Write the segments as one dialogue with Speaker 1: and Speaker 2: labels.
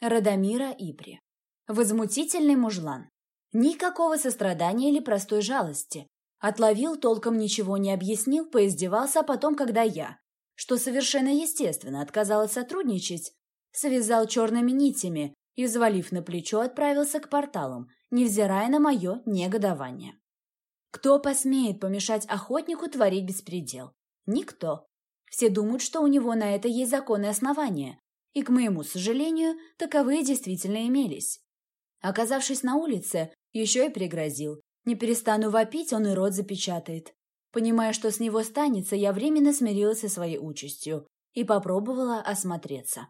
Speaker 1: Радомира Ипри. Возмутительный мужлан. Никакого сострадания или простой жалости. Отловил, толком ничего не объяснил, поиздевался, а потом, когда я, что совершенно естественно, отказалась сотрудничать, связал черными нитями и, взвалив на плечо, отправился к порталам, невзирая на мое негодование. Кто посмеет помешать охотнику творить беспредел? Никто. Все думают, что у него на это есть законные основания, и, к моему сожалению, таковые действительно имелись. Оказавшись на улице, еще и пригрозил. Не перестану вопить, он и рот запечатает. Понимая, что с него станется, я временно смирилась со своей участью и попробовала осмотреться.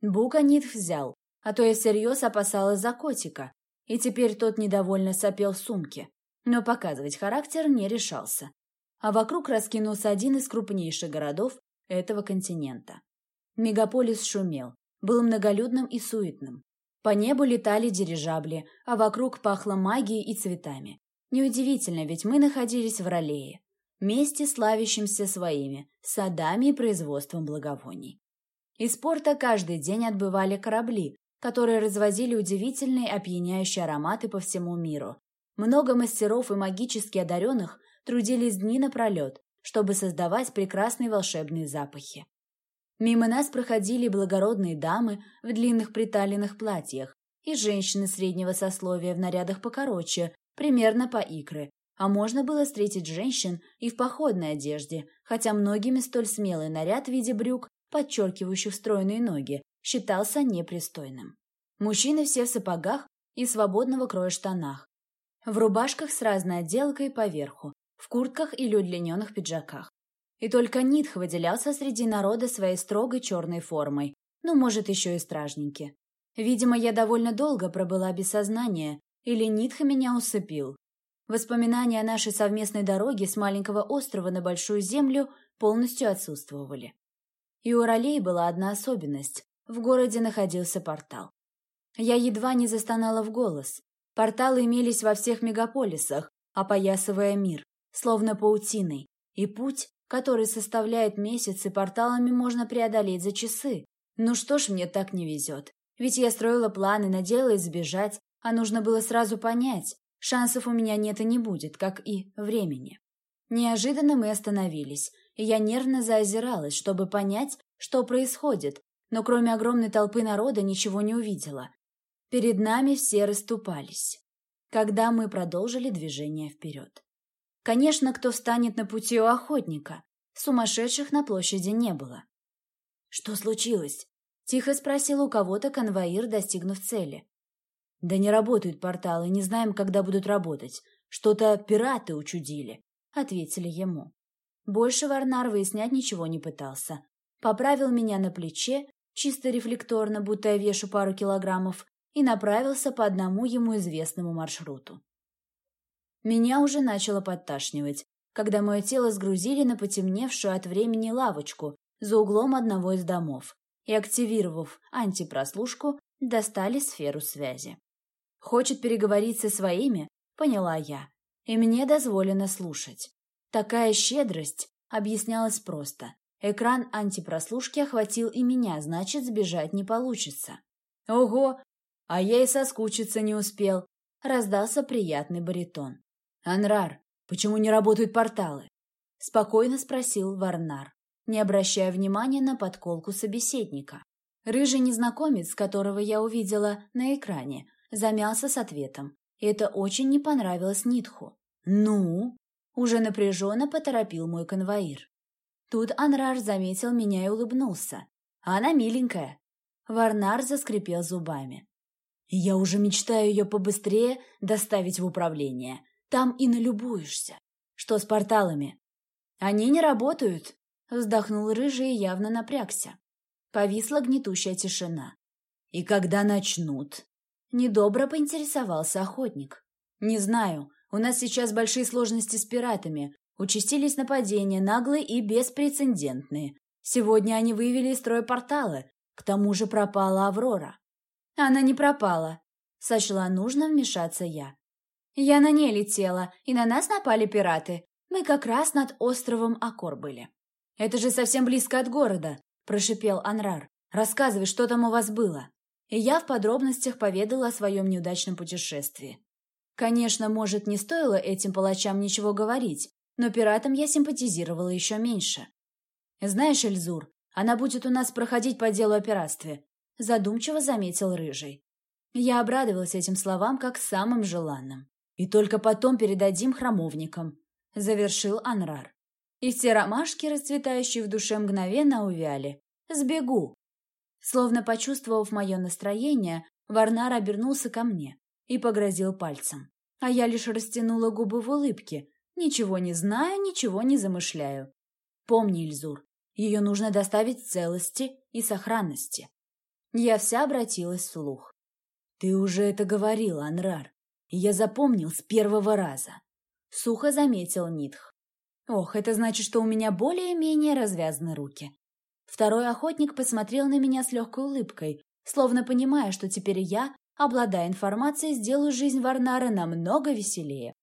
Speaker 1: Бука Нитх взял, а то я всерьез опасалась за котика, и теперь тот недовольно сопел в сумке, но показывать характер не решался. А вокруг раскинулся один из крупнейших городов этого континента. Мегаполис шумел, был многолюдным и суетным. По небу летали дирижабли, а вокруг пахло магией и цветами. Неудивительно, ведь мы находились в Ролее, месте, славящемся своими садами и производством благовоний. Из порта каждый день отбывали корабли, которые развозили удивительные опьяняющие ароматы по всему миру. Много мастеров и магически одаренных трудились дни напролет, чтобы создавать прекрасные волшебные запахи. Мимо нас проходили благородные дамы в длинных приталенных платьях и женщины среднего сословия в нарядах покороче, примерно по икры, а можно было встретить женщин и в походной одежде, хотя многими столь смелый наряд в виде брюк подчеркивающих стройные ноги, считался непристойным. Мужчины все в сапогах и свободного кроя штанах, в рубашках с разной отделкой поверху, в куртках или удлиненных пиджаках. И только Нитх выделялся среди народа своей строгой черной формой, ну, может, еще и стражники. Видимо, я довольно долго пробыла без сознания, или Нитх меня усыпил. Воспоминания о нашей совместной дороге с маленького острова на Большую Землю полностью отсутствовали. И у ролей была одна особенность. В городе находился портал. Я едва не застонала в голос. Порталы имелись во всех мегаполисах, опоясывая мир, словно паутиной. И путь, который составляет месяцы, порталами можно преодолеть за часы. Ну что ж мне так не везет? Ведь я строила планы, надеялась сбежать, а нужно было сразу понять, шансов у меня нет и не будет, как и времени. Неожиданно мы остановились, и я нервно заозиралась, чтобы понять, что происходит, но кроме огромной толпы народа ничего не увидела. Перед нами все расступались, когда мы продолжили движение вперед. Конечно, кто встанет на пути у охотника? Сумасшедших на площади не было. «Что случилось?» — тихо спросил у кого-то конвоир, достигнув цели. «Да не работают порталы, не знаем, когда будут работать. Что-то пираты учудили», — ответили ему. Больше Варнар выяснять ничего не пытался. Поправил меня на плече, чисто рефлекторно, будто я вешу пару килограммов, и направился по одному ему известному маршруту. Меня уже начало подташнивать, когда мое тело сгрузили на потемневшую от времени лавочку за углом одного из домов и, активировав антипрослушку, достали сферу связи. Хочет переговорить со своими, поняла я, и мне дозволено слушать. Такая щедрость объяснялась просто. Экран антипрослушки охватил и меня, значит, сбежать не получится. Ого, а я и соскучиться не успел. Раздался приятный баритон. «Анрар, почему не работают порталы?» Спокойно спросил Варнар, не обращая внимания на подколку собеседника. Рыжий незнакомец, которого я увидела на экране, замялся с ответом. И это очень не понравилось Нитху. «Ну?» Уже напряженно поторопил мой конвоир. Тут Анрар заметил меня и улыбнулся. Она миленькая. Варнар заскрипел зубами. Я уже мечтаю ее побыстрее доставить в управление. Там и налюбуешься. Что с порталами? Они не работают. Вздохнул рыжий и явно напрягся. Повисла гнетущая тишина. И когда начнут? Недобро поинтересовался охотник. Не знаю, у нас сейчас большие сложности с пиратами. Участились нападения, наглые и беспрецедентные. Сегодня они вывели из строя порталы. К тому же пропала Аврора. Она не пропала. Сочла нужно вмешаться я. Я на ней летела, и на нас напали пираты. Мы как раз над островом Акор были. Это же совсем близко от города, прошипел Анрар. Рассказывай, что там у вас было. и я в подробностях поведала о своем неудачном путешествии. Конечно, может, не стоило этим палачам ничего говорить, но пиратам я симпатизировала еще меньше. «Знаешь, Эльзур, она будет у нас проходить по делу о пиратстве», — задумчиво заметил Рыжий. Я обрадовалась этим словам как самым желанным. «И только потом передадим храмовникам», — завершил Анрар. И все ромашки, расцветающие в душе, мгновенно увяли. «Сбегу!» Словно почувствовав мое настроение, Варнар обернулся ко мне и погрозил пальцем. А я лишь растянула губы в улыбке. Ничего не знаю, ничего не замышляю. Помни, Ильзур, ее нужно доставить в целости и сохранности. Я вся обратилась вслух. Ты уже это говорил, Анрар, я запомнил с первого раза. Сухо заметил Нитх. Ох, это значит, что у меня более-менее развязаны руки. Второй охотник посмотрел на меня с легкой улыбкой, словно понимая, что теперь я обладая информацией, сделаю жизнь Варнара намного веселее.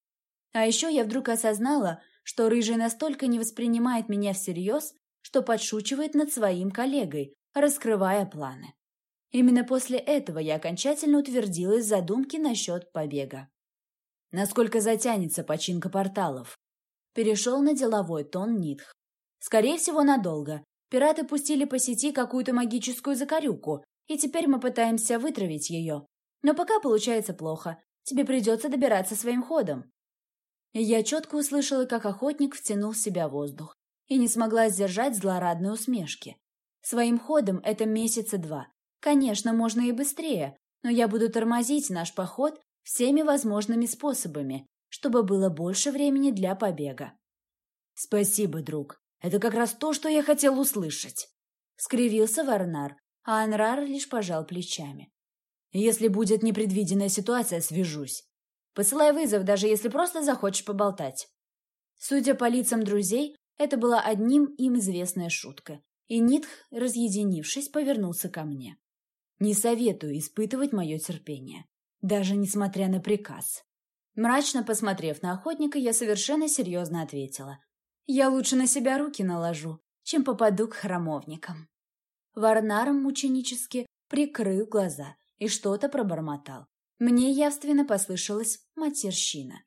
Speaker 1: А еще я вдруг осознала, что Рыжий настолько не воспринимает меня всерьез, что подшучивает над своим коллегой, раскрывая планы. Именно после этого я окончательно утвердилась в задумке насчет побега. Насколько затянется починка порталов? Перешел на деловой тон Нитх. Скорее всего, надолго. Пираты пустили по сети какую-то магическую закорюку, и теперь мы пытаемся вытравить ее. Но пока получается плохо. Тебе придется добираться своим ходом. Я четко услышала, как охотник втянул в себя воздух и не смогла сдержать злорадной усмешки. Своим ходом это месяца два. Конечно, можно и быстрее, но я буду тормозить наш поход всеми возможными способами, чтобы было больше времени для побега. Спасибо, друг. Это как раз то, что я хотел услышать. Скривился Варнар, а Анрар лишь пожал плечами. Если будет непредвиденная ситуация, свяжусь. Посылай вызов, даже если просто захочешь поболтать. Судя по лицам друзей, это была одним им известная шутка, и Нитх, разъединившись, повернулся ко мне. Не советую испытывать мое терпение, даже несмотря на приказ. Мрачно посмотрев на охотника, я совершенно серьезно ответила. Я лучше на себя руки наложу, чем попаду к храмовникам. Варнаром мученически прикрыл глаза и что-то пробормотал. Мне явственно послышалась матерщина.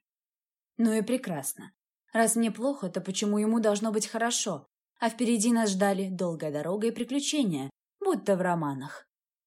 Speaker 1: Ну и прекрасно. Раз мне плохо, то почему ему должно быть хорошо? А впереди нас ждали долгая дорога и приключения, будто в романах.